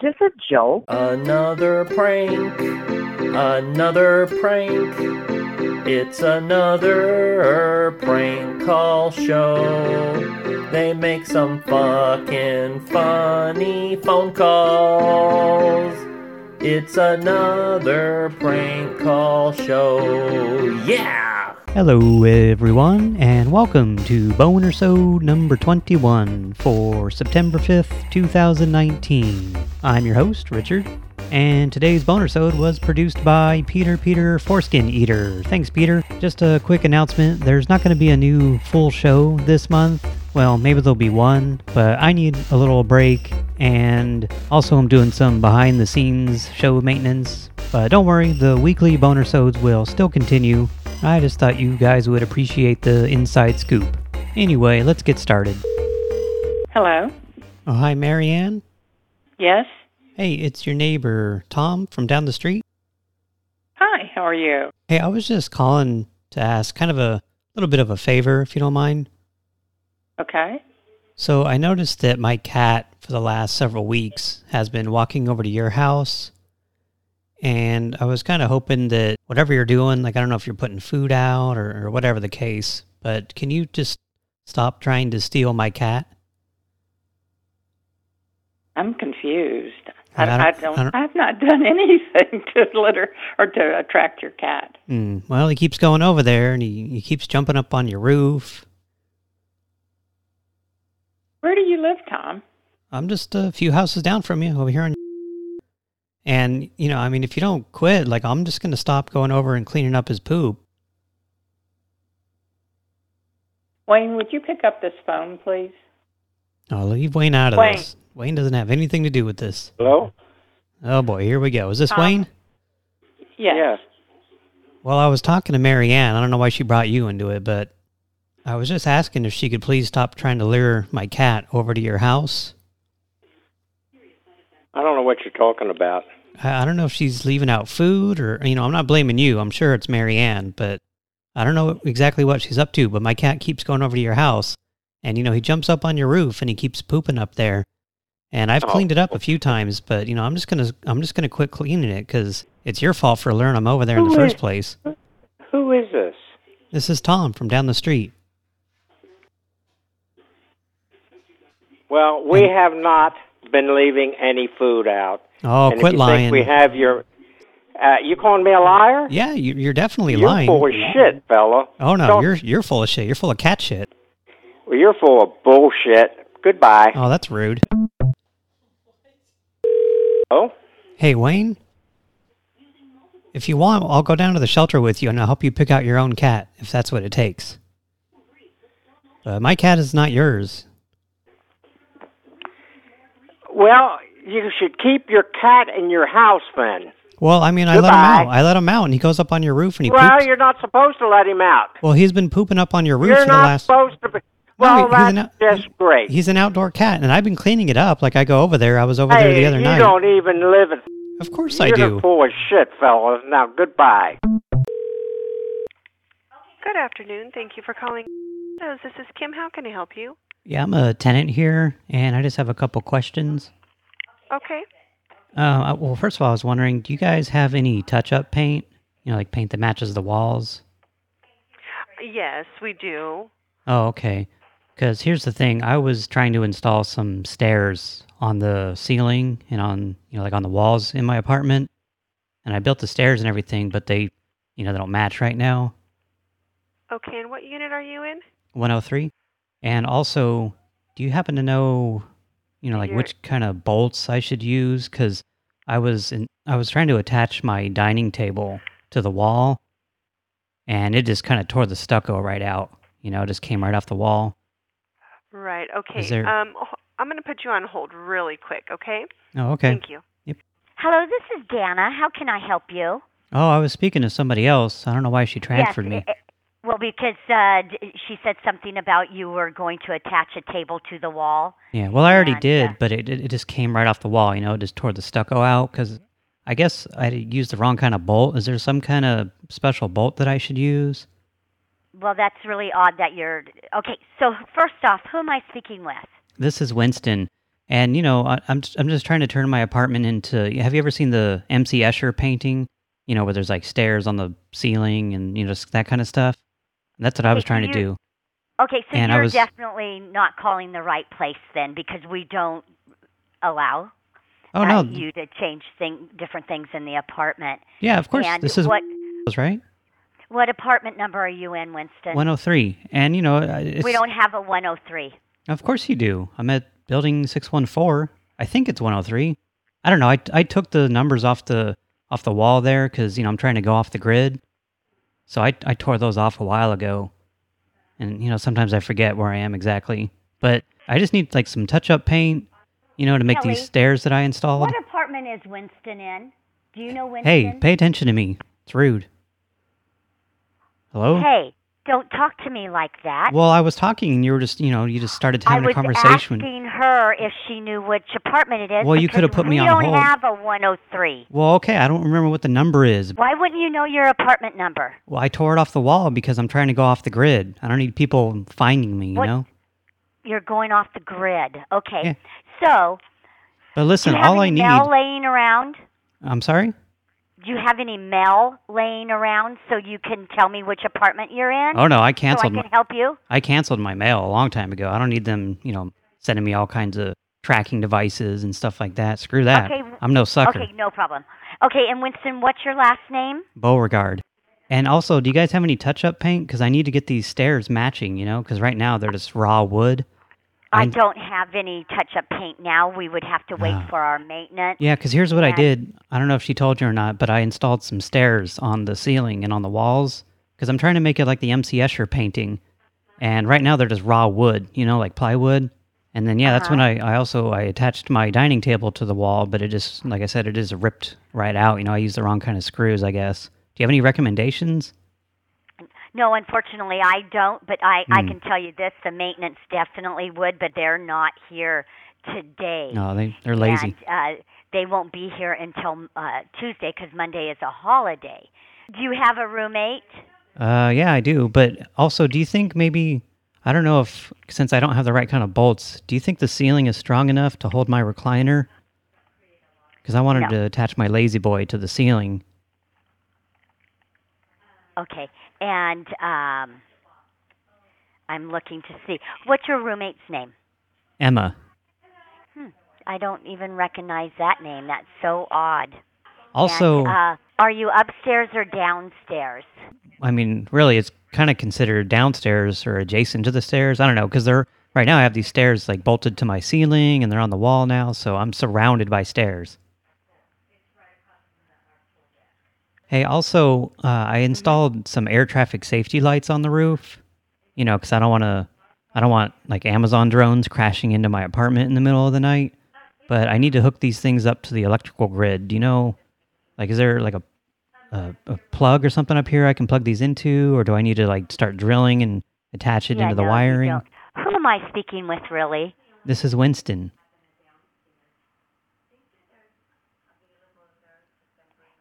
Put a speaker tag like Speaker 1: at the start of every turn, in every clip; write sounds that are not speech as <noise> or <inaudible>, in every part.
Speaker 1: Is this a joke?
Speaker 2: Another prank. Another prank. It's another prank call show. They make some fucking funny phone calls. It's another prank call show. Yeah!
Speaker 3: Hello, everyone, and welcome to Boner Sode number 21 for September 5th, 2019. I'm your host, Richard, and today's Boner Sode was produced by Peter Peter Foreskin Eater. Thanks, Peter. Just a quick announcement there's not going to be a new full show this month. Well, maybe there'll be one, but I need a little break, and also I'm doing some behind the scenes show maintenance. But don't worry, the weekly Boner Sodes will still continue. I just thought you guys would appreciate the inside scoop. Anyway, let's get started.
Speaker 4: Hello.
Speaker 3: Oh, hi, Marianne.
Speaker 4: Yes.
Speaker 3: Hey, it's your neighbor, Tom, from down the street.
Speaker 4: Hi. How are you?
Speaker 3: Hey, I was just calling to ask kind of a little bit of a favor, if you don't mind.
Speaker 4: Okay.
Speaker 3: So I noticed that my cat, for the last several weeks, has been walking over to your house. And I was kind of hoping that whatever you're doing, like I don't know if you're putting food out or, or whatever the case, but can you just stop trying to steal my cat?
Speaker 4: I'm confused.
Speaker 3: I
Speaker 4: I,
Speaker 3: don't-
Speaker 4: I, don't,
Speaker 3: I don't-
Speaker 4: I've not <laughs> done anything to litter or to attract your cat.
Speaker 3: Hmm. Well, he keeps going over there and he, he keeps jumping up on your roof.
Speaker 4: Where do you live, Tom?
Speaker 3: I'm just a few houses down from you over here on and you know, I mean if you don't quit, like I'm just going to stop going over and cleaning up his poop.
Speaker 4: Wayne, would you pick up this phone, please?
Speaker 3: Oh, leave Wayne out of
Speaker 4: Wayne.
Speaker 3: this. Wayne doesn't have anything to do with this.
Speaker 5: Hello?
Speaker 3: Oh boy, here we go. Is this
Speaker 4: Um,
Speaker 3: Wayne?
Speaker 4: Yes.
Speaker 5: Yes.
Speaker 3: Well, I was talking to Marianne. I don't know why she brought you into it, but I was just asking if she could please stop trying to lure my cat over to your house.
Speaker 5: I don't know what you're talking about.
Speaker 3: I, don't know if she's leaving out food or, you know, I'm not blaming you. I'm sure it's Mary Ann, but I don't know exactly what she's up to. But my cat keeps going over to your house and, you know, he jumps up on your roof and he keeps pooping up there. And I've
Speaker 5: Oh.
Speaker 3: cleaned it up a few times, but, you know, I'm just going to, I'm just going to quit cleaning it because it's your fault for luring him over there in the
Speaker 5: Who
Speaker 3: first place.
Speaker 5: Who is this?
Speaker 3: This is Tom from down the street.
Speaker 5: Well, we have not been leaving any food out.
Speaker 3: Oh,
Speaker 5: and
Speaker 3: quit lying.
Speaker 5: Think we have your. Uh, you calling me a liar?
Speaker 3: Yeah, you, you're definitely
Speaker 5: You're
Speaker 3: lying.
Speaker 5: full of shit, fella.
Speaker 3: Oh no,
Speaker 5: Don't-
Speaker 3: you're you're full of shit. You're full of cat shit.
Speaker 5: Well, you're full of bullshit. Goodbye.
Speaker 3: Oh, that's rude.
Speaker 5: Oh,
Speaker 3: Hey, Wayne. If you want, I'll go down to the shelter with you and I'll help you pick out your own cat, if that's what it takes. Uh, my cat is not yours.
Speaker 5: well, you should keep your cat in your house then.
Speaker 3: Well, I mean, I let him out. I let him out, and he goes up on your roof and he poops.
Speaker 5: Well,
Speaker 3: poops.
Speaker 5: you're not supposed to let him out.
Speaker 3: Well, he's been pooping up on your roof
Speaker 5: You're
Speaker 3: for the
Speaker 5: not
Speaker 3: last...
Speaker 5: supposed to be. Well,
Speaker 3: he- he's an
Speaker 5: that's
Speaker 3: out-
Speaker 5: just great.
Speaker 3: He's an outdoor cat, and I've been cleaning it up. Like, I go over there. I was over there the other
Speaker 5: you
Speaker 3: night.
Speaker 5: don't even live in.
Speaker 3: Of course I do.
Speaker 5: You're
Speaker 3: do.
Speaker 5: full of shit, fellas. Now, goodbye.
Speaker 6: Good afternoon. Thank you for calling. Hello, This is Kim. How can I help you?
Speaker 3: Yeah, I'm a tenant here, and I just have a couple questions.
Speaker 6: Okay.
Speaker 3: Uh, well, first of all, I was wondering, do you guys have any touch-up paint? You know, like paint that matches the walls?
Speaker 6: Yes, we do.
Speaker 3: Oh, okay. Because here's the thing. I was trying to install some stairs on the ceiling and on, you know, like on the walls in my apartment. And I built the stairs and everything, but they, you know, they don't match right now.
Speaker 6: Okay, and what unit are you in?
Speaker 3: 103. And also, do you happen to know, you know, like
Speaker 6: You're-
Speaker 3: which kind of bolts I should use? Because I was in, I was trying to attach my dining table to the wall, and it just kind of tore the stucco right out. You know, it just came right off the wall.
Speaker 6: Right. Okay.
Speaker 3: there-
Speaker 6: Um, h- I'm going to put you on hold really quick. Okay.
Speaker 3: Oh, okay.
Speaker 6: Thank you.
Speaker 1: Hello, this is Dana. How can I help you?
Speaker 3: Oh, I was speaking to somebody else. I don't know why she transferred
Speaker 1: yes,
Speaker 3: me.
Speaker 1: eh, eh, well, because uh, she said something about you were going to attach a table to the wall.
Speaker 3: Yeah, well, I already
Speaker 1: and,
Speaker 3: did,
Speaker 1: uh,
Speaker 3: but it, it just came right off the wall. You know, it just tore the stucco out because I guess I used the wrong kind of bolt. Is there some kind of special bolt that I should use?
Speaker 1: Well, that's really odd that you're. Okay, so first off, who am I speaking with?
Speaker 3: This is Winston, And you know, I, I'm I'm just trying to turn my apartment into. Have you ever seen the MC Escher painting? You know, where there's like stairs on the ceiling and you know just that kind of stuff. That's what I was trying to do.
Speaker 1: Okay, so
Speaker 3: And
Speaker 1: you're
Speaker 3: was-
Speaker 1: definitely not calling the right place then, because we don't allow
Speaker 3: Oh
Speaker 1: uh,
Speaker 3: no,
Speaker 1: you to change thing, different things in the apartment.
Speaker 3: yeah, of course.
Speaker 1: and
Speaker 3: This is
Speaker 1: what
Speaker 3: right.
Speaker 1: what apartment number are you in, Winston?
Speaker 3: 103, and you know, uh, it's,
Speaker 1: we don't have a 103.
Speaker 3: Of course you do. I'm at building 614. I think it's 103. I don't know. I, I took the numbers off the off the wall there because you know I'm trying to go off the grid. So I I tore those off a while ago, and you know sometimes I forget where I am exactly. But I just need like some touch up paint, you know, to make
Speaker 1: Kelly,
Speaker 3: these stairs that I installed.
Speaker 1: What apartment is Winston in? Do you know Winston?
Speaker 3: Hey, pay attention to me. It's rude. Hello.
Speaker 1: Hey, don't talk to me like that.
Speaker 3: Well, I was talking, and you were just you know you just started having a conversation.
Speaker 1: I was asking her if she knew which apartment it is.
Speaker 3: Well, you coulda put me
Speaker 1: we
Speaker 3: on
Speaker 1: don't have a 103.
Speaker 3: Well, okay, I don't remember what the number is.
Speaker 1: Why wouldn't you know your apartment number?
Speaker 3: Well, I tore it off the wall because I'm trying to go off the grid. I don't need people finding me, you
Speaker 1: What-
Speaker 3: know?
Speaker 1: You're going off the grid. Okay.
Speaker 3: Yeah.
Speaker 1: So,
Speaker 3: But
Speaker 1: do
Speaker 3: listen,
Speaker 1: you have
Speaker 3: all I need...
Speaker 1: mail laying around?
Speaker 3: I'm sorry?
Speaker 1: Do you have any mail laying around so you can tell me which apartment you're in?
Speaker 3: Oh, no, I canceled.
Speaker 1: so I can
Speaker 3: my,
Speaker 1: help you?
Speaker 3: I canceled my mail a long time ago. I don't need them, you know, sending me all kinds of tracking devices and stuff like that. Screw that.
Speaker 1: Okay,
Speaker 3: I'm no sucker.
Speaker 1: Okay, no problem. Okay, and Winston, what's your last name?
Speaker 3: Beauregard. And also, do you guys have any touch-up paint? Because I need to get these stairs matching, you know? Because right now they're just raw wood.
Speaker 1: I don't have any touch-up paint now. We would have to wait for our maintenance.
Speaker 3: Yeah, because here's what I did. I don't know if she told you or not, but I installed some stairs on the ceiling and on the walls because I'm trying to make it like the MC Escher painting. And right now they're just raw wood, you know, like plywood. And then yeah, that's when
Speaker 1: Uh-huh.
Speaker 3: I, I also I attached my dining table to the wall, but it just like I said, it is ripped right out. You know, I used the wrong kind of screws, I guess. Do you have any recommendations?
Speaker 1: No, unfortunately, I don't. But I, I
Speaker 3: Hmm.
Speaker 1: can tell you this: the maintenance definitely would, but they're not here today.
Speaker 3: No, they they're lazy.
Speaker 1: And, uh, they won't be here until uh, Tuesday because Monday is a holiday. Do you have a roommate?
Speaker 3: Uh, yeah, I do. But also, do you think maybe I don't know if since I don't have the right kind of bolts, do you think the ceiling is strong enough to hold my recliner? Because I wanted
Speaker 1: No.
Speaker 3: to attach my La-Z-Boy to the ceiling.
Speaker 1: Okay, and um, I'm looking to see what's your roommate's name.
Speaker 3: Emma. Hmm.
Speaker 1: I don't even recognize that name. That's so odd.
Speaker 3: Also,
Speaker 1: and, uh, are you upstairs or downstairs?
Speaker 3: I mean, really, it's kind of considered downstairs or adjacent to the stairs. I don't know because they're right now. I have these stairs like bolted to my ceiling, and they're on the wall now, so I'm surrounded by stairs. Hey, also, uh, I installed some air traffic safety lights on the roof. You know, because I don't want to, I don't want like Amazon drones crashing into my apartment in the middle of the night. But I need to hook these things up to the electrical grid. Do you know, like, is there like a a, a plug or something up here I can plug these into, or do I need to like start drilling and attach it
Speaker 1: yeah,
Speaker 3: into the
Speaker 1: no,
Speaker 3: wiring?
Speaker 1: Who am I speaking with, really?
Speaker 3: This is Winston.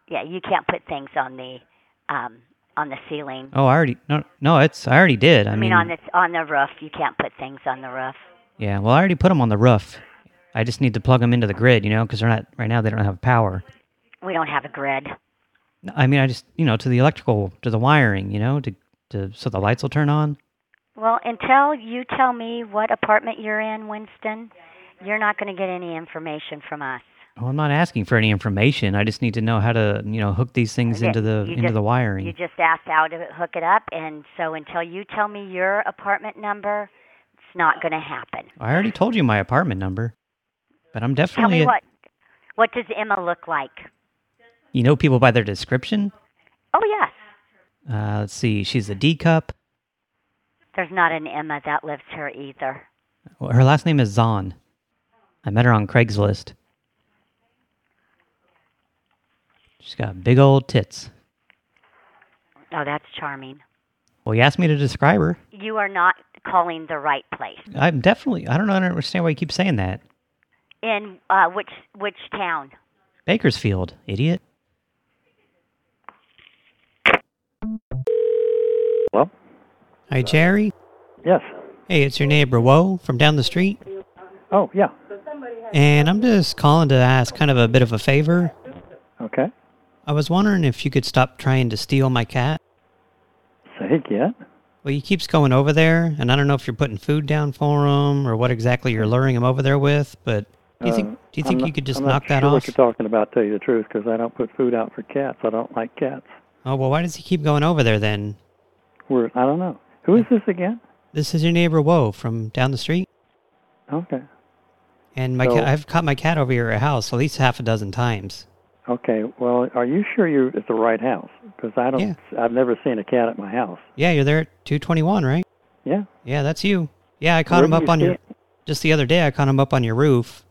Speaker 1: Yeah, you can't put things on the um, on the ceiling.
Speaker 3: Oh, I already no no it's I already did. I,
Speaker 1: I mean, on the on the roof, you can't put things on the roof.
Speaker 3: yeah. Well, I already put them on the roof. I just need to plug them into the grid, you know, because they're not right now. They don't have power.
Speaker 1: We don't have a grid.
Speaker 3: I mean, I just you know to the electrical to the wiring, you know, to to so the lights will turn on.
Speaker 1: Well, until you tell me what apartment you're in, Winston, you're not going to get any information from us.
Speaker 3: Well, I'm not asking for any information. I just need to know how to you know hook these things into the
Speaker 1: you
Speaker 3: into
Speaker 1: just-
Speaker 3: the wiring.
Speaker 1: You just asked how to hook it up, and so until you tell me your apartment number, it's not going to happen.
Speaker 3: I already told you my apartment number, but I'm definitely.
Speaker 1: Tell me
Speaker 3: at-
Speaker 1: what what does Emma look like?
Speaker 3: you know people by their description.
Speaker 1: Oh yes,
Speaker 3: Uh, let's see. She's a D cup.
Speaker 1: there's not an Emma that lives here either.
Speaker 3: Well, her last name is Zahn. I met her on Craigslist. She's got big old tits.
Speaker 1: Oh, that's charming.
Speaker 3: Well, you asked me to describe her.
Speaker 1: You are not calling the right place.
Speaker 3: I'm definitely... I don't understand why you keep saying that.
Speaker 1: In uh, which which town?
Speaker 3: Bakersfield, idiot.
Speaker 5: Well?
Speaker 3: Hi, Jerry.
Speaker 5: Yes.
Speaker 3: Hey, it's your neighbor, Woe, from down the street.
Speaker 5: Oh, yeah.
Speaker 3: And I'm just calling to ask kind of a bit of a favor.
Speaker 7: Okay.
Speaker 3: I was wondering if you could stop trying to steal my cat.
Speaker 7: Say again.
Speaker 3: Well, he keeps going over there, and I don't know if you're putting food down for him or what exactly you're luring him over there with, but do you think
Speaker 7: Uh,
Speaker 3: do you think
Speaker 7: not-
Speaker 3: you could just
Speaker 7: I'm
Speaker 3: knock
Speaker 7: not
Speaker 3: that
Speaker 7: sure
Speaker 3: off?
Speaker 7: what you're talking about, tell you the truth, because I don't put food out for cats. I don't like cats.
Speaker 3: Oh, well, why does he keep going over there then?
Speaker 7: We're, I don't know. Who is this again?
Speaker 3: This is your neighbor Woe from down the street.
Speaker 7: Okay.
Speaker 3: And my
Speaker 7: So-
Speaker 3: cat, I've caught my cat over here at house at least half a dozen times.
Speaker 7: Okay. Well, are you sure you're at the right house? Because I don't.
Speaker 3: Yeah.
Speaker 7: I've never seen a cat at my house.
Speaker 3: Yeah, you're there at 221, right?
Speaker 7: Yeah.
Speaker 3: Yeah, that's you. Yeah, I caught
Speaker 7: Where
Speaker 3: him up
Speaker 7: you
Speaker 3: on your...
Speaker 7: it?
Speaker 3: Just the other day, I caught him up on your roof.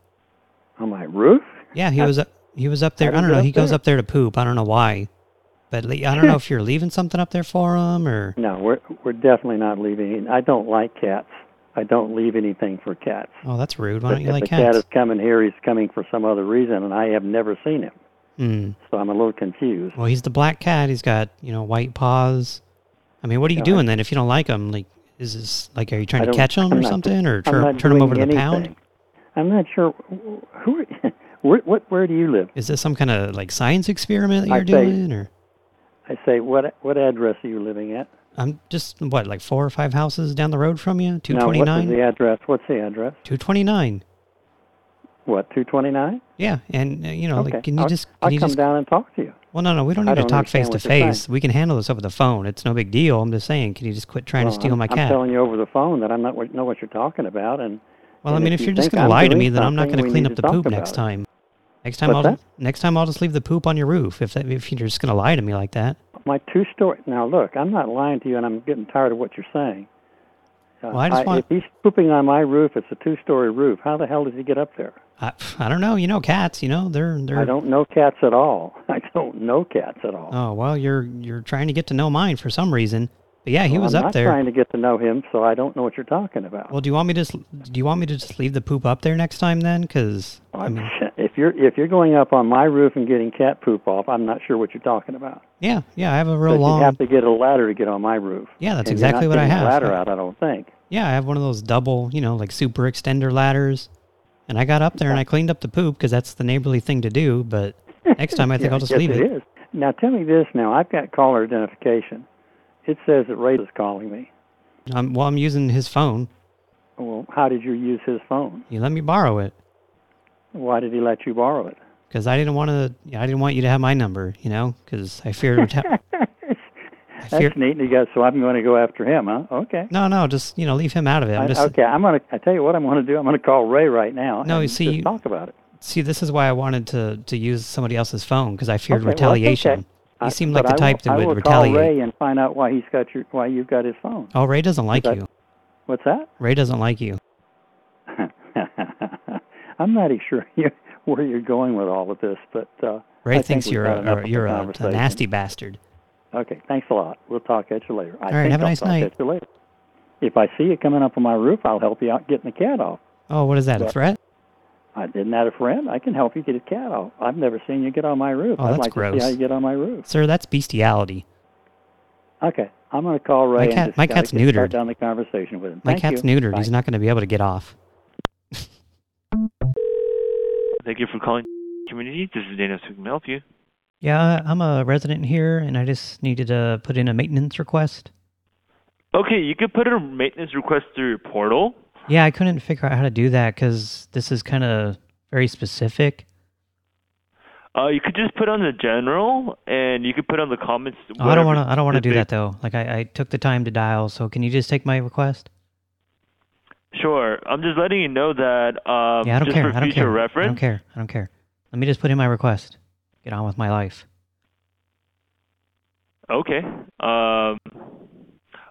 Speaker 7: On my roof?
Speaker 3: Yeah, he was up, he was up there.
Speaker 7: How
Speaker 3: I don't know. He
Speaker 7: up
Speaker 3: goes up there to poop. I don't know why. But I don't know <laughs> if you're leaving something up there for him or...
Speaker 7: No, we're we're definitely not leaving. I don't like cats. I don't leave anything for cats.
Speaker 3: Oh, that's rude. Why
Speaker 7: But
Speaker 3: don't you
Speaker 7: if
Speaker 3: like
Speaker 7: a cat
Speaker 3: cats?
Speaker 7: is coming here, he's coming for some other reason, and I have never seen him.
Speaker 3: Hmm.
Speaker 7: So I'm a little confused.
Speaker 3: Well, he's the black cat. He's got, you know, white paws. I mean, what are you
Speaker 7: I-
Speaker 3: doing then if you don't like him? Like, is this, like, are you trying to catch him
Speaker 7: I'm
Speaker 3: or
Speaker 7: not-
Speaker 3: something? Or
Speaker 7: I'm
Speaker 3: tur turn him over to the pound?
Speaker 7: I'm not sure. Who? Are, <laughs> where, what? Where do you live?
Speaker 3: Is this some kind of, like, science experiment that
Speaker 7: I
Speaker 3: you're
Speaker 7: say-
Speaker 3: doing? Or
Speaker 7: I say, what? What address are you living at?
Speaker 3: I'm just, what, like four or five houses down the road from you?
Speaker 7: No, what is
Speaker 3: 229?
Speaker 7: the address? What's the address?
Speaker 3: 229.
Speaker 7: What? Two twenty nine.
Speaker 3: Yeah, and, uh, you know,
Speaker 7: Okay.
Speaker 3: like, can you
Speaker 7: I'll,
Speaker 3: just... Can
Speaker 7: I'll
Speaker 3: you
Speaker 7: come
Speaker 3: just
Speaker 7: down and talk to you.
Speaker 3: Well, no, no, we don't need to
Speaker 7: don't
Speaker 3: talk to
Speaker 7: what
Speaker 3: face. We can handle this over the phone. It's no big deal. I'm just saying, can you just quit trying
Speaker 7: Well,
Speaker 3: to steal
Speaker 7: I'm,
Speaker 3: my
Speaker 7: I'm telling you over the phone that I'm not know what you're talking about, and
Speaker 3: Well, I mean,
Speaker 7: if you
Speaker 3: you're just going to lie to me, then I'm not going to clean up the poop next
Speaker 7: it.
Speaker 3: time. Next time,
Speaker 7: What's
Speaker 3: I'll
Speaker 7: that?
Speaker 3: next time I'll just leave the poop on your roof. If that, if you're just going to lie to me like that.
Speaker 7: my two story. Now look, I'm not lying to you, and I'm getting tired of what you're saying. Uh,
Speaker 3: Well, I just want-
Speaker 7: if he's pooping on my roof, it's a two-story roof. How the hell does he get up there?
Speaker 3: I, I don't know. You know, cats. You know, they're they're.
Speaker 7: I don't know cats at all. <laughs> I don't know cats at all.
Speaker 3: Oh well, you're you're trying to get to know mine for some reason. But yeah, he
Speaker 7: Well,
Speaker 3: was
Speaker 7: I'm
Speaker 3: up
Speaker 7: not
Speaker 3: there.
Speaker 7: trying to get to know him, so I don't know what you're talking about.
Speaker 3: Well, do you want me to just do you want me to just leave the poop up there next time then? Because I mean, <laughs>
Speaker 7: you're if you're going up on my roof and getting cat poop off, I'm not sure what you're talking about.
Speaker 3: yeah, yeah, I have a real
Speaker 7: But
Speaker 3: long.
Speaker 7: you have to get a ladder to get on my roof.
Speaker 3: Yeah, that's
Speaker 7: And
Speaker 3: exactly what I have.
Speaker 7: ladder out, I don't think.
Speaker 3: Yeah, I have one of those double, you know, like super extender ladders. And I got up there and I cleaned up the poop because that's the neighborly thing to do. But next time I think <laughs>
Speaker 7: Yeah,
Speaker 3: I'll just
Speaker 7: yes,
Speaker 3: leave
Speaker 7: it.
Speaker 3: it.
Speaker 7: is. Now tell me this. Now I've got caller identification. It says that Ray is calling me.
Speaker 3: Um, well, I'm using his phone.
Speaker 7: Well, how did you use his phone?
Speaker 3: He let me borrow it
Speaker 7: Why did he let you borrow it?
Speaker 3: because I didn't want to. I didn't want you to have my number, you know, because I feared. <laughs> I
Speaker 7: That's
Speaker 3: feared
Speaker 7: neat. And he goes, so I'm going to go after him, huh? Okay.
Speaker 3: no, no, just you know, leave him out of it. I'm
Speaker 7: I-
Speaker 3: just
Speaker 7: okay, I'm gonna. I tell you what, I'm going to do. I'm going to call Ray right now.
Speaker 3: No,
Speaker 7: and
Speaker 3: you see, you-
Speaker 7: talk about it.
Speaker 3: see. This is why I wanted to to use somebody else's phone because I feared
Speaker 7: Okay, well,
Speaker 3: retaliation.
Speaker 7: okay.
Speaker 3: He
Speaker 7: I-
Speaker 3: like the
Speaker 7: I
Speaker 3: type
Speaker 7: will,
Speaker 3: that
Speaker 7: I will
Speaker 3: retaliate.
Speaker 7: call Ray and find out why he's got your why you've got his phone.
Speaker 3: Oh, Ray doesn't like
Speaker 7: that-
Speaker 3: you.
Speaker 7: What's that?
Speaker 3: Ray doesn't like you. <laughs>
Speaker 7: I'm not even sure <laughs> you, where you're going with all of this, but uh,
Speaker 3: Ray
Speaker 7: I
Speaker 3: thinks you're a, you're a, a nasty bastard.
Speaker 7: Okay, thanks a lot. We'll talk at you later. I
Speaker 3: All right, have a
Speaker 7: I'll
Speaker 3: nice night.
Speaker 7: At you later. If I see you coming up on my roof, I'll help you out getting the cat off.
Speaker 3: Oh, what is that? A threat?
Speaker 7: I didn't have a friend. I can help you get a cat off. I've never seen you get on my roof.
Speaker 3: Oh,
Speaker 7: I'd
Speaker 3: that's
Speaker 7: like to
Speaker 3: gross.
Speaker 7: see how you get on my roof.
Speaker 3: Sir, that's bestiality.
Speaker 7: Okay, I'm going to call Ray.
Speaker 3: My cat- my cat's neutered.
Speaker 7: Start down the conversation with him.
Speaker 3: My
Speaker 7: Thank
Speaker 3: cat's
Speaker 7: you.
Speaker 3: neutered.
Speaker 7: Bye.
Speaker 3: He's not going to be able to get off.
Speaker 8: Thank you for calling Community. This is Dana. So can help you?
Speaker 3: Yeah, I'm a resident here, and I just needed to put in a maintenance request.
Speaker 8: Okay, you could put in a maintenance request through your portal.
Speaker 3: Yeah, I couldn't figure out how to do that because this is kind of very specific.
Speaker 8: Uh, you could just put on the general, and you could put on the comments.
Speaker 3: Oh, I don't want to. I don't want to do that though. Like I, I took the time to dial, so can you just take my request?
Speaker 8: Sure. I'm just letting you know that. Um,
Speaker 3: yeah, I don't care.
Speaker 8: For
Speaker 3: I don't
Speaker 8: future
Speaker 3: care.
Speaker 8: reference.
Speaker 3: I don't care. I don't care. Let me just put in my request. Get on with my life.
Speaker 8: Okay. Um,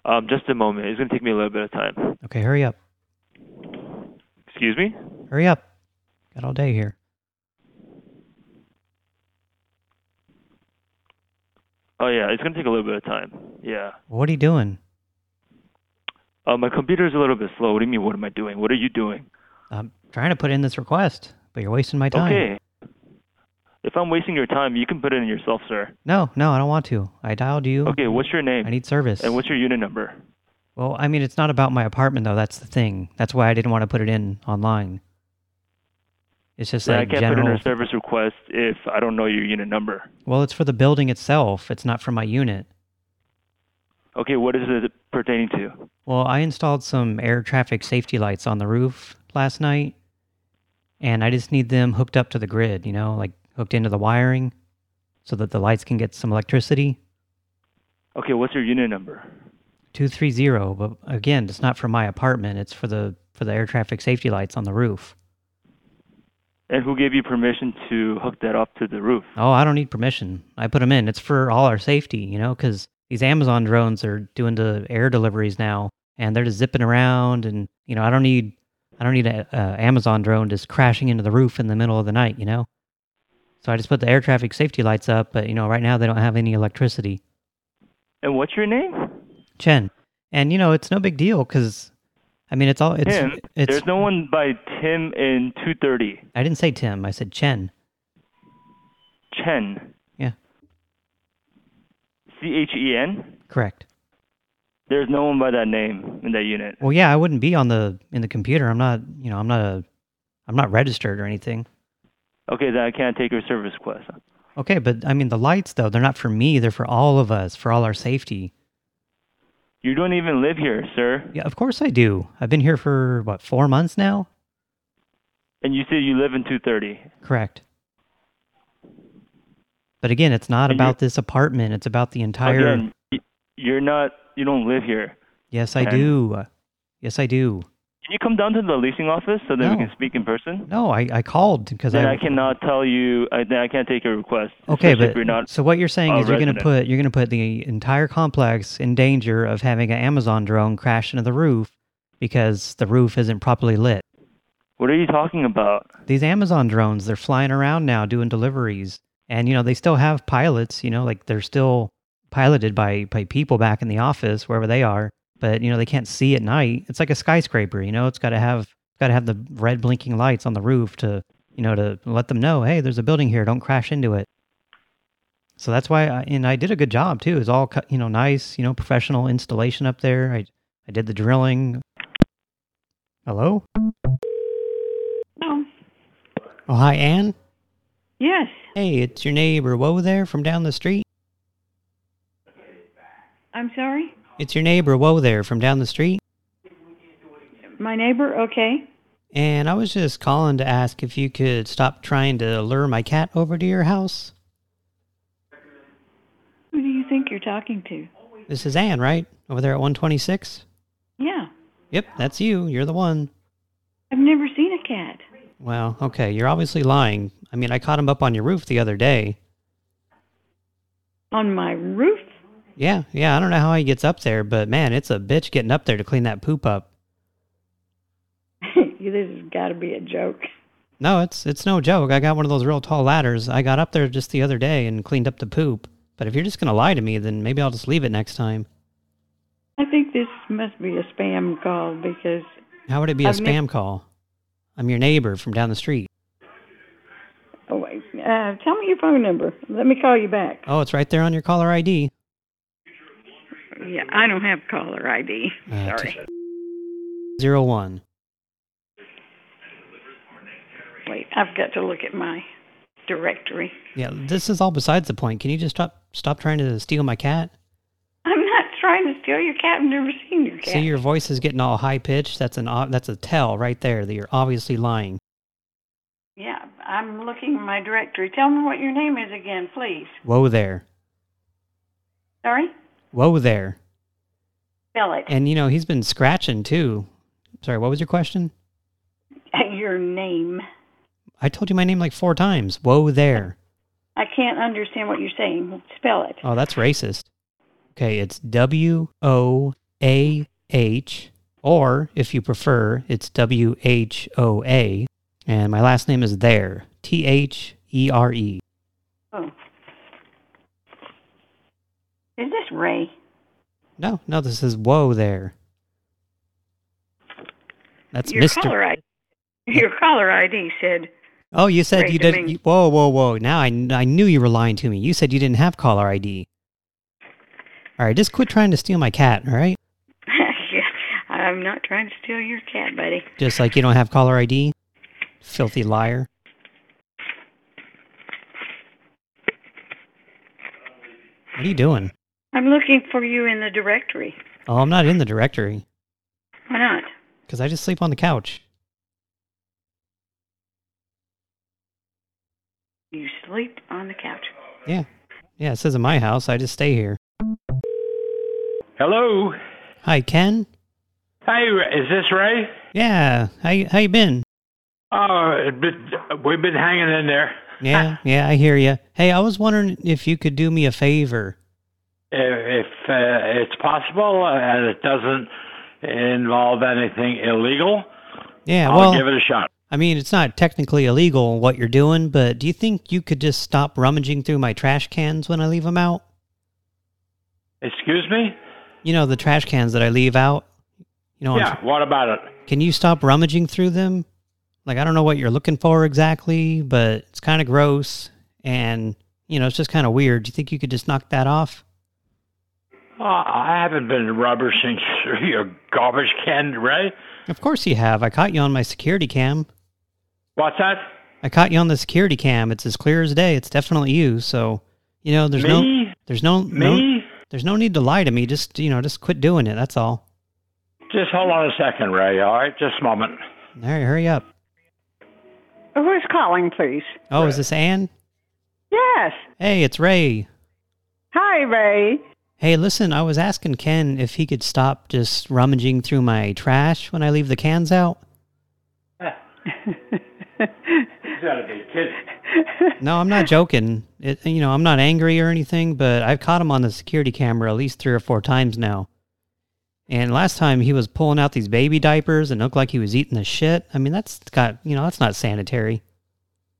Speaker 8: um, just a moment. It's gonna take me a little bit of time.
Speaker 3: Okay, hurry up.
Speaker 8: Excuse me.
Speaker 3: Hurry up. Got all day here.
Speaker 8: Oh yeah, it's gonna take a little bit of time. Yeah.
Speaker 3: What are you doing?
Speaker 8: Uh, my computer's a little bit slow. What do you mean? What am I doing? What are you doing?
Speaker 3: I'm trying to put in this request, but you're wasting my time.
Speaker 8: Okay. If I'm wasting your time, you can put it in yourself, sir.
Speaker 3: No, no, I don't want to. I dialed you.
Speaker 8: Okay, what's your name?
Speaker 3: I need service.
Speaker 8: And what's your unit number?
Speaker 3: Well, I mean, it's not about my apartment, though. That's the thing. That's why I didn't want to put it in online. It's just
Speaker 8: Then
Speaker 3: like
Speaker 8: I can't put in a service request if I don't know your unit number.
Speaker 3: Well, it's for the building itself. It's not for my unit.
Speaker 8: Okay, what is it pertaining to?
Speaker 3: Well, I installed some air traffic safety lights on the roof last night, and I just need them hooked up to the grid, you know, like hooked into the wiring so that the lights can get some electricity.
Speaker 8: Okay, what's your unit number?
Speaker 3: 230, but again, it's not for my apartment. It's for the for the air traffic safety lights on the roof.
Speaker 8: And who gave you permission to hook that up to the roof?
Speaker 3: Oh, I don't need permission. I put them in. It's for all our safety, you know, because these Amazon drones are doing the air deliveries now, and they're just zipping around, and you know, I don't need, I don't need a, a Amazon drone just crashing into the roof in the middle of the night, you know. So I just put the air traffic safety lights up, but you know, right now they don't have any electricity.
Speaker 8: And what's your name?
Speaker 3: Chen, and you know, it's no big deal because, I mean, it's all it's
Speaker 8: Tim.
Speaker 3: it's.
Speaker 8: There's no one by Tim in 230.
Speaker 3: I didn't say Tim. I said Chen.
Speaker 8: Chen.
Speaker 3: Yeah.
Speaker 8: C-H-E-N?
Speaker 3: Correct.
Speaker 8: There's no one by that name in that unit.
Speaker 3: Well, yeah, I wouldn't be on the in the computer. I'm not, you know, I'm not a, I'm not registered or anything.
Speaker 8: Okay, then I can't take your service request.
Speaker 3: Okay, but I mean the lights though, they're not for me, they're for all of us, for all our safety.
Speaker 8: You don't even live here, sir.
Speaker 3: Yeah, of course I do. I've been here for what, 4 months now?
Speaker 8: And you said you live in 230.
Speaker 3: Correct. But again, it's not
Speaker 8: And
Speaker 3: about this apartment, it's about the entire
Speaker 8: Again, you're not, you don't live here.
Speaker 3: Yes, I do. Yes, I do.
Speaker 8: Can you come down to the leasing office so that we can speak in person?
Speaker 3: No, I I called because
Speaker 8: Then
Speaker 3: I
Speaker 8: I cannot tell you, I, I can't take your request.
Speaker 3: Okay, but
Speaker 8: you're not
Speaker 3: so what you're saying is you're going to put you're going to put the entire complex in danger of having an Amazon drone crash into the roof because the roof isn't properly lit.
Speaker 8: What are you talking about?
Speaker 3: These Amazon drones, they're flying around now doing deliveries. And you know, they still have pilots, you know, like they're still piloted by by people back in the office wherever they are, but you know, they can't see at night. It's like a skyscraper, you know, it's got to have got to have the red blinking lights on the roof to, you know, to let them know, "Hey, there's a building here, don't crash into it." So that's why I, and I did a good job too. It's all you know, nice, you know, professional installation up there. I I did the drilling. Hello?
Speaker 9: Oh,
Speaker 3: Oh, hi, Anne.
Speaker 9: Yes.
Speaker 3: Hey, it's your neighbor Woe there from down the street.
Speaker 9: I'm sorry.
Speaker 3: It's your neighbor Woe there from down the street.
Speaker 9: My neighbor. Okay.
Speaker 3: And I was just calling to ask if you could stop trying to lure my cat over to your house.
Speaker 9: Who do you think you're talking to?
Speaker 3: This is Anne, right? Over there at 126?
Speaker 9: Yeah.
Speaker 3: Yep, that's you. You're the one.
Speaker 9: I've never seen a cat.
Speaker 3: Well, okay, you're obviously lying. I mean, I caught him up on your roof the other day.
Speaker 9: On my roof?
Speaker 3: Yeah, yeah, I don't know how he gets up there, but man, it's a bitch getting up there to clean that poop up. <laughs>
Speaker 9: this has got to be a joke.
Speaker 3: No, it's it's no joke. I got one of those real tall ladders. I got up there just the other day and cleaned up the poop. But if you're just going to lie to me, then maybe I'll just leave it next time.
Speaker 9: I think this must be a spam call because
Speaker 3: How would it be a
Speaker 9: I've
Speaker 3: spam call? I'm your neighbor from down the street.
Speaker 9: Oh wait, uh, tell me your phone number. Let me call you back.
Speaker 3: Oh, it's right there on your caller ID.
Speaker 9: Yeah, I don't have caller ID.
Speaker 3: Uh,
Speaker 9: Sorry.
Speaker 3: Zero one.
Speaker 9: Wait, I've got to look at my directory.
Speaker 3: Yeah, this is all besides the point. Can you just stop stop trying to steal my cat?
Speaker 9: I'm not trying to steal your cat. I've never seen your cat.
Speaker 3: See, your voice is getting all high pitched. That's an ob- that's a tell right there that you're obviously lying.
Speaker 9: Yeah, I'm looking at my directory. Tell me what your name is again, please.
Speaker 3: Whoa there,
Speaker 9: Sorry?
Speaker 3: whoa there.
Speaker 9: Spell it.
Speaker 3: And you know he's been scratching too. Sorry, what was your question? <laughs>
Speaker 9: your name.
Speaker 3: I told you my name like four times. Whoa there.
Speaker 9: I can't understand what you're saying. Spell it.
Speaker 3: Oh, that's racist. Okay, it's W O A H, or if you prefer, it's W H O A, and my last name is There. T H E R E.
Speaker 9: Oh. Is this Ray?
Speaker 3: No, no, this is Whoa There. That's
Speaker 9: your
Speaker 3: Mr.
Speaker 9: caller ID. Your caller ID said
Speaker 3: Oh, you said
Speaker 9: Ray
Speaker 3: you
Speaker 9: didn't...
Speaker 3: You, whoa, whoa, whoa! Now I, I knew you were lying to me. You said you didn't have caller ID. All right, just quit trying to steal my cat. All right, <laughs>
Speaker 9: yeah, I'm not trying to steal your cat, buddy.
Speaker 3: just like you don't have caller ID. Filthy liar. What are you doing?
Speaker 9: I'm looking for you in the directory.
Speaker 3: Oh, I'm not in the directory.
Speaker 9: Why not?
Speaker 3: Because I just sleep on the couch.
Speaker 9: You sleep on the couch?
Speaker 3: Yeah. Yeah, it says in my house. I just stay here.
Speaker 10: Hello?
Speaker 3: Hi, Ken?
Speaker 10: Hi, is this Ray?
Speaker 3: Yeah. How, how you been?
Speaker 10: Oh, been- we've been hanging in there.
Speaker 3: Yeah, yeah, I hear you. Hey, I was wondering if you could do me a favor.
Speaker 10: If, if uh, it's possible and it doesn't involve anything illegal,
Speaker 3: Yeah,
Speaker 10: I'll
Speaker 3: well,
Speaker 10: give it a shot.
Speaker 3: I mean, it's not technically illegal what you're doing, but do you think you could just stop rummaging through my trash cans when I leave them out?
Speaker 10: Excuse me?
Speaker 3: You know, the trash cans that I leave out? You know,
Speaker 10: yeah, what about it?
Speaker 3: can you stop rummaging through them? Like, I don't know what you're looking for exactly, but it's kind of gross, and, you know, it's just kind of weird. Do you think you could just knock that off?
Speaker 10: Uh, I haven't been rubbishing through <laughs> your garbage can, right?
Speaker 3: Of course you have. I caught you on my security cam.
Speaker 10: What's that?
Speaker 3: I caught you on the security cam. It's as clear as day. It's definitely you. So, you know, there's no, there's no, no,
Speaker 10: Me?
Speaker 3: there's no need to lie to me. Just, you know, just quit doing it. That's all.
Speaker 10: Just hold on a second, Ray, all right? Just a moment.
Speaker 3: All right, hurry up.
Speaker 9: Who's calling, please?
Speaker 3: Oh, is this Ann?
Speaker 9: Yes.
Speaker 3: Hey, it's Ray.
Speaker 9: Hi, Ray.
Speaker 3: Hey, listen, I was asking Ken if he could stop just rummaging through my trash when I leave the cans out. <laughs>
Speaker 10: You gotta be kidding.
Speaker 3: No, I'm not joking. It, you know, I'm not angry or anything, but I've caught him on the security camera at least three or four times now. And last time he was pulling out these baby diapers and looked like he was eating the shit. I mean, that's got, you know, that's not sanitary.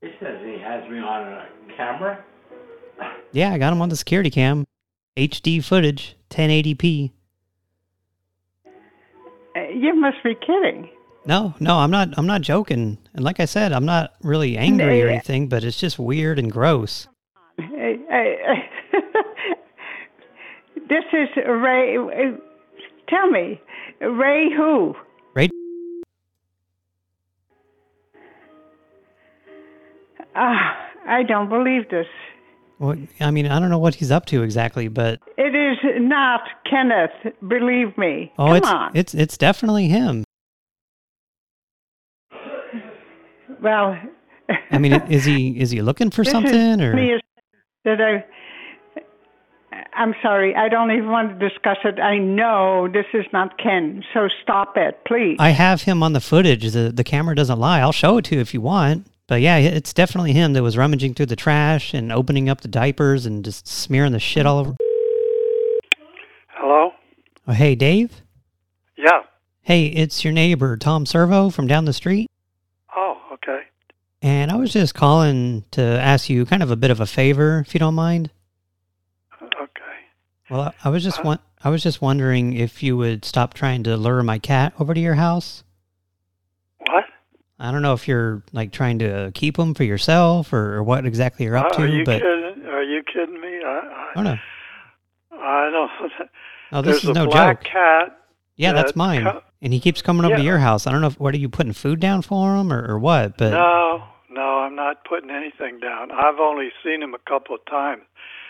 Speaker 10: He says he has me on a camera.
Speaker 3: Yeah, I got him on the security cam. HD footage, 1080p.
Speaker 9: Uh, You must be kidding.
Speaker 3: No, no, I'm not. I'm not joking. And like I said, I'm not really angry or anything, but it's just weird and gross.
Speaker 9: Hey, hey, <laughs> this is Ray. Uh, Tell me, Ray who?
Speaker 3: Ray,
Speaker 9: Ah, I don't believe this.
Speaker 3: well, I mean, I don't know what he's up to exactly, but
Speaker 9: It is not Kenneth. Believe me.
Speaker 3: oh,
Speaker 9: Come
Speaker 3: it's
Speaker 9: on.
Speaker 3: it's it's definitely him.
Speaker 9: well,
Speaker 3: I mean, <laughs> is he is he looking for something
Speaker 9: is
Speaker 3: or?
Speaker 9: that I. I'm sorry. I don't even want to discuss it. I know this is not Ken, so stop it, please.
Speaker 3: I have him on the footage. The the camera doesn't lie. I'll show it to you if you want. But yeah, it's definitely him that was rummaging through the trash and opening up the diapers and just smearing the shit all over.
Speaker 11: Hello?
Speaker 3: Oh, hey, Dave.
Speaker 11: Yeah.
Speaker 3: Hey, it's your neighbor Tom Servo from down the street.
Speaker 11: Oh, okay.
Speaker 3: And I was just calling to ask you kind of a bit of a favor, if you don't mind. Well, I- was just want I was just wondering if you would stop trying to lure my cat over to your house.
Speaker 11: What?
Speaker 3: I don't know if you're like trying to keep him for yourself or, or what exactly you're up
Speaker 11: Uh, are
Speaker 3: to,
Speaker 11: you
Speaker 3: but
Speaker 11: kidding? Are you kidding me? I,
Speaker 3: oh no,
Speaker 11: I, I don't. Know. <laughs>
Speaker 3: No, this is no
Speaker 11: black
Speaker 3: joke.
Speaker 11: cat.
Speaker 3: Yeah, that's mine. and he keeps coming over to your house. I don't know if what are you putting food down for him or, or what, but
Speaker 11: no, I'm not putting anything down. I've only seen him a couple of times.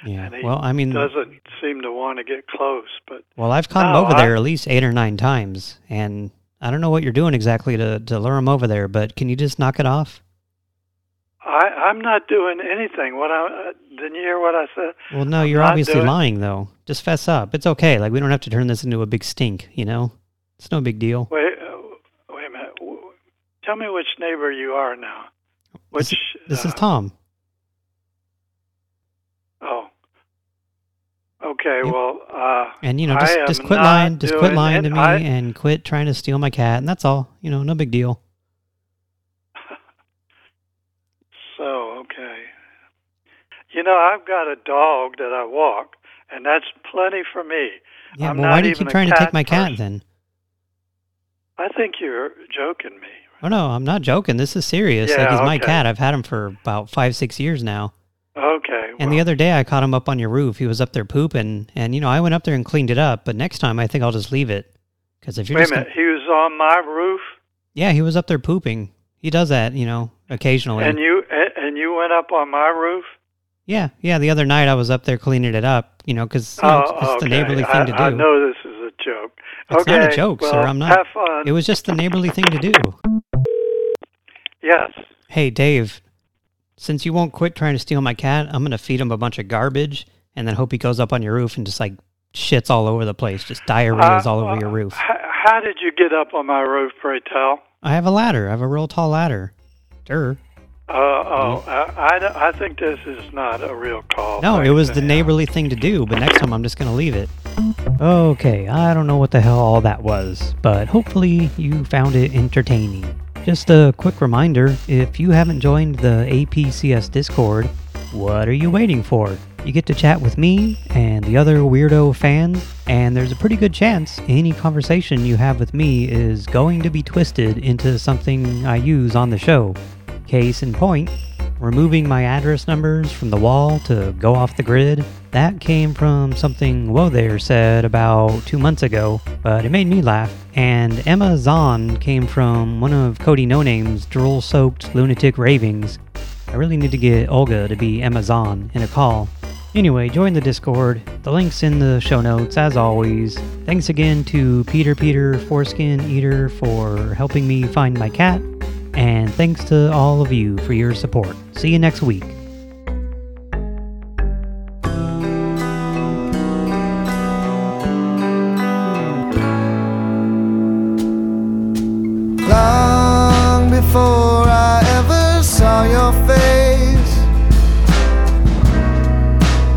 Speaker 3: yeah.
Speaker 11: And he
Speaker 3: Well, I mean,
Speaker 11: doesn't seem to want to get close. But
Speaker 3: well, I've caught him over
Speaker 11: I-
Speaker 3: there at least eight or nine times, and I don't know what you're doing exactly to to lure him over there. But can you just knock it off?
Speaker 11: I, I'm not doing anything. What I uh, didn't you hear what I said?
Speaker 3: Well, no, you're obviously
Speaker 11: doing-
Speaker 3: lying though. Just fess up. It's okay. Like we don't have to turn this into a big stink, you know? It's no big deal.
Speaker 11: Wait, uh, wait a minute. Tell me which neighbor you are now. Which?
Speaker 3: This is
Speaker 11: uh,
Speaker 3: Tom.
Speaker 11: Oh. Okay.
Speaker 3: Yep.
Speaker 11: Well, uh,
Speaker 3: And you know, just just quit lying, just quit lying to me
Speaker 11: I-
Speaker 3: and quit trying to steal my cat, and that's all. You know, no big deal. <laughs>
Speaker 11: So okay. You know, I've got a dog that I walk, and that's plenty for me.
Speaker 3: Yeah,
Speaker 11: I'm
Speaker 3: well, why do you keep trying to take my cat
Speaker 11: person.
Speaker 3: then?
Speaker 11: I think you're joking me.
Speaker 3: Oh no, I'm not joking. This is serious. like
Speaker 11: Yeah,
Speaker 3: he's my cat. I've had him for about five, six years now.
Speaker 11: Okay.
Speaker 3: And the other day I caught him up on your roof. He was up there pooping, and you know I went up there and cleaned it up. But next time I think I'll just leave it because if you're
Speaker 11: Wait a minute. He was on my roof,
Speaker 3: yeah, he was up there pooping. He does that, you know, occasionally.
Speaker 11: and you and you went up on my roof.
Speaker 3: Yeah, yeah. The other night I was up there cleaning it up, you know, because
Speaker 11: Oh,
Speaker 3: it's, it's the neighborly thing
Speaker 11: I,
Speaker 3: to do.
Speaker 11: I know this is a joke.
Speaker 3: It's
Speaker 11: okay.
Speaker 3: not a joke,
Speaker 11: well,
Speaker 3: sir. I'm not.
Speaker 11: Have fun.
Speaker 3: It was just the neighborly thing to do.
Speaker 11: Yes.
Speaker 3: Hey, Dave, since you won't quit trying to steal my cat, I'm going to feed him a bunch of garbage and then hope he goes up on your roof and just like shits all over the place, just diarrheas
Speaker 11: Uh,
Speaker 3: all over your roof.
Speaker 11: How did you get up on my roof, pray tell?
Speaker 3: I have a ladder. I have a real tall ladder. Durr.
Speaker 11: Uh, oh, I, I, I think this is not a real call.
Speaker 3: No, it was the neighborly thing to do, but next time I'm just going to leave it. Okay, I don't know what the hell all that was, but hopefully you found it entertaining. Just a quick reminder if you haven't joined the APCS Discord, what are you waiting for? You get to chat with me and the other weirdo fans, and there's a pretty good chance any conversation you have with me is going to be twisted into something I use on the show. Case in point, removing my address numbers from the wall to go off the grid, that came from something Whoa There said about two months ago, but it made me laugh. And Emma Zahn came from one of Cody No Name's drool soaked lunatic ravings. I really need to get Olga to be Emma Zahn in a call. Anyway, join the Discord. The link's in the show notes, as always. Thanks again to Peter Peter Foreskin Eater for helping me find my cat. And thanks to all of you for your support. See you next week.
Speaker 12: Long before I ever saw your face,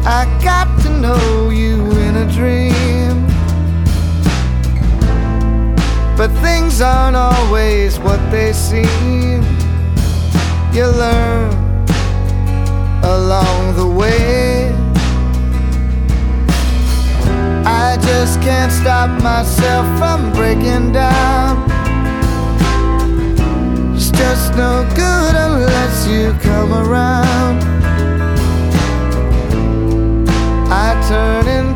Speaker 12: I got to know you in a dream. But things aren't always what they seem. You learn along the way. I just can't stop myself from breaking down. It's just no good unless you come around. I turn into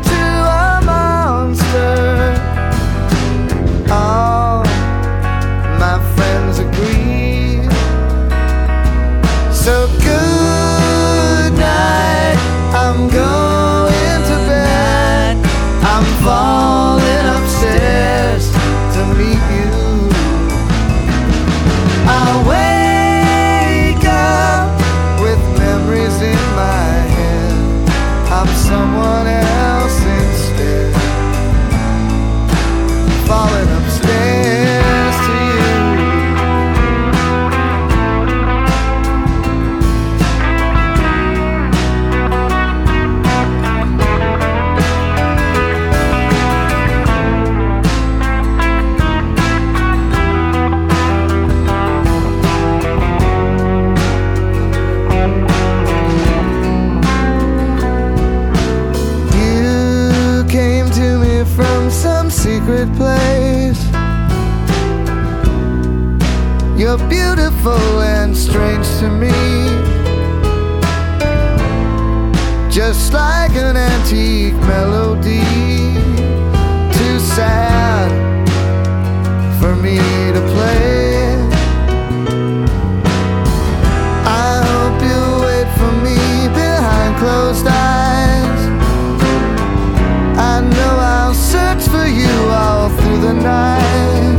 Speaker 12: place. You're beautiful and strange to me. Just like an antique melody. Night.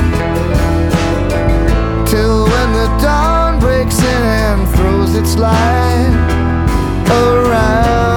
Speaker 12: Till when the dawn breaks in and throws its light around